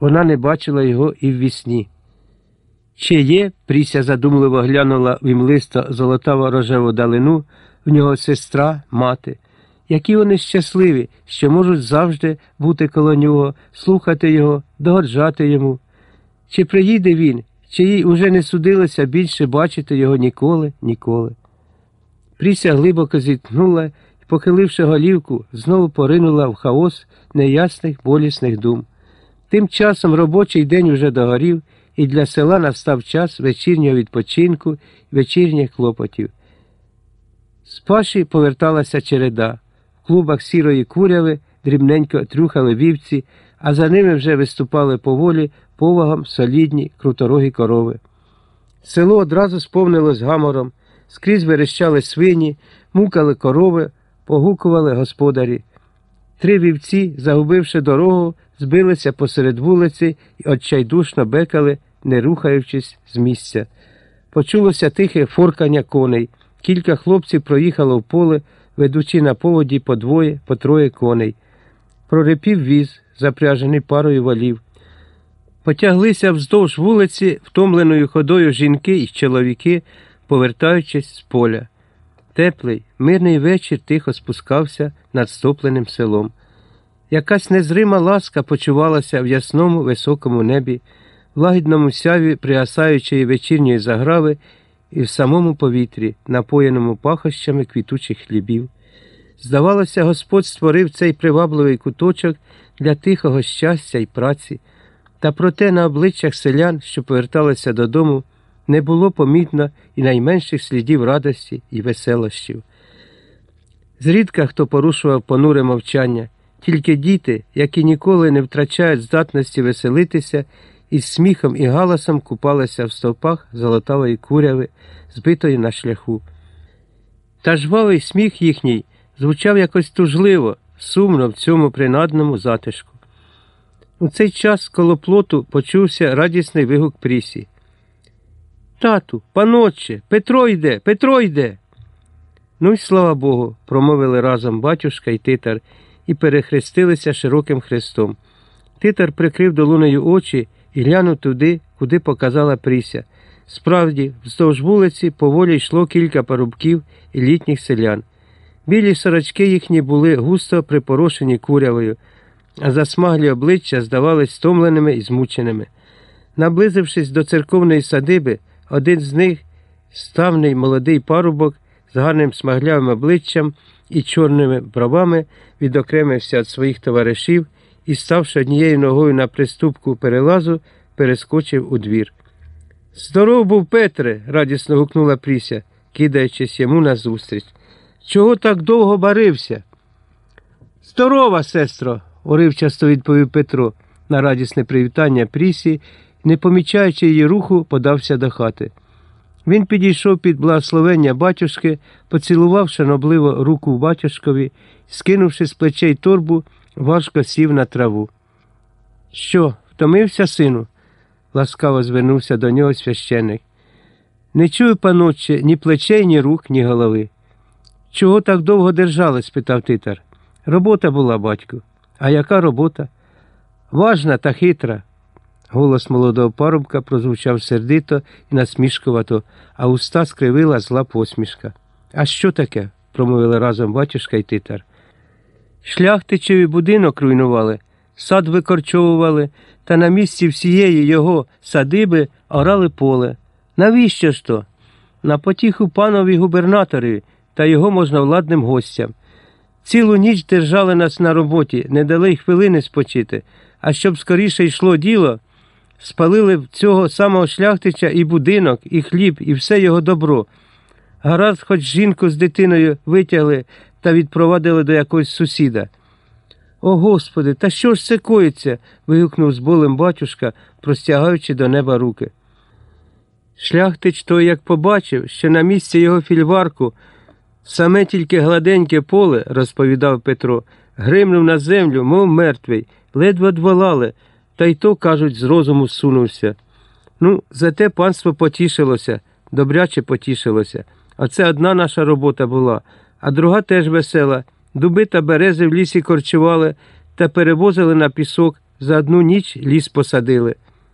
Вона не бачила його і в вісні. Чи є, Пріся задумливо глянула в імлисто золотаво рожеву далину, в нього сестра, мати. Які вони щасливі, що можуть завжди бути коло нього, слухати його, догоджати йому. Чи приїде він, чи їй уже не судилося більше бачити його ніколи, ніколи. Пріся глибоко зітхнула і, похиливши голівку, знову поринула в хаос неясних болісних дум. Тим часом робочий день уже догорів, і для села настав час вечірнього відпочинку вечірніх клопотів. З паші поверталася череда. В клубах сірої куряви дрібненько трюхали вівці, а за ними вже виступали поволі повагом солідні круторогі корови. Село одразу сповнилось гамором, скрізь верещали свині, мукали корови, погукували господарі. Три вівці, загубивши дорогу, збилися посеред вулиці і отчайдушно бекали, не рухаючись з місця. Почулося тихе форкання коней. Кілька хлопців проїхало в поле, ведучи на поводі по двоє, по троє коней. Прорипів віз, запряжений парою валів. Потяглися вздовж вулиці втомленою ходою жінки і чоловіки, повертаючись з поля. Теплий, мирний вечір тихо спускався над стопленим селом. Якась незрима ласка почувалася в ясному високому небі, в лагідному сяві пригасаючої вечірньої заграви і в самому повітрі, напоєному пахощами квітучих хлібів. Здавалося, Господь створив цей привабливий куточок для тихого щастя і праці, та проте на обличчях селян, що поверталися додому, не було помітно і найменших слідів радості і веселощів. Зрідка хто порушував понуре мовчання, тільки діти, які ніколи не втрачають здатності веселитися, із сміхом і галасом купалися в стовпах золотавої куряви, збитої на шляху. Та жвавий сміх їхній звучав якось тужливо, сумно в цьому принадному затишку. У цей час коло плоту почувся радісний вигук Прісі. Тату, панотче, Петро йде, Петро йде. Ну й слава Богу, промовили разом батюшка і титар і перехрестилися широким хрестом. Титар прикрив долонею очі і глянув туди, куди показала Пріся. Справді, вздовж вулиці поволі йшло кілька парубків і літніх селян. Білі сорочки їхні були густо припорошені курявою, а засмаглі обличчя здавались стомленими і змученими. Наблизившись до церковної садиби, один з них, ставний молодий парубок з гарним смаглявим обличчям і чорними бровами, відокремився від своїх товаришів і, ставши однією ногою на приступку перелазу, перескочив у двір. Здоров був Петре, радісно гукнула Пріся, кидаючись йому назустріч. Чого так довго барився? Здорова, сестро, уривчасто відповів Петро на радісне привітання Прісі, не помічаючи її руху, подався до хати. Він підійшов під благословення батюшки, поцілував шанобливо руку батюшкові, скинувши з плечей торбу, важко сів на траву. Що, втомився, сину? ласкаво звернувся до нього священик. Не чую, панотче, ні плечей, ні рук, ні голови. Чого так довго держали? спитав титар. Робота була, батьку. А яка робота? Важна та хитра. Голос молодого парубка прозвучав сердито і насмішкувато, а уста скривила зла посмішка. А що таке? промовили разом батюшка й титар. Шляхтичеві будинок руйнували, сад викорчовували, та на місці всієї його садиби орали поле. Навіщо ж то? На потіху панові губернаторові та його можновладним гостям. Цілу ніч держали нас на роботі, не дали й хвилини спочити, а щоб скоріше йшло діло, спалили в цього самого шляхтича і будинок, і хліб, і все його добро. Гаразд, хоч жінку з дитиною витягли та відпровадили до якогось сусіда. О Господи, та що ж це коїться? вигукнув з болем батюшка, простягаючи до неба руки. Шляхтич той, як побачив, що на місці його фільварку саме тільки гладеньке поле, розповідав Петро, гримнув на землю, мов мертвий, ледве дволали, та й то, кажуть, з розуму сунувся. Ну, зате панство потішилося, добряче потішилося. А це одна наша робота була, а друга теж весела. Дуби та берези в лісі корчували та перевозили на пісок, За одну ніч ліс посадили.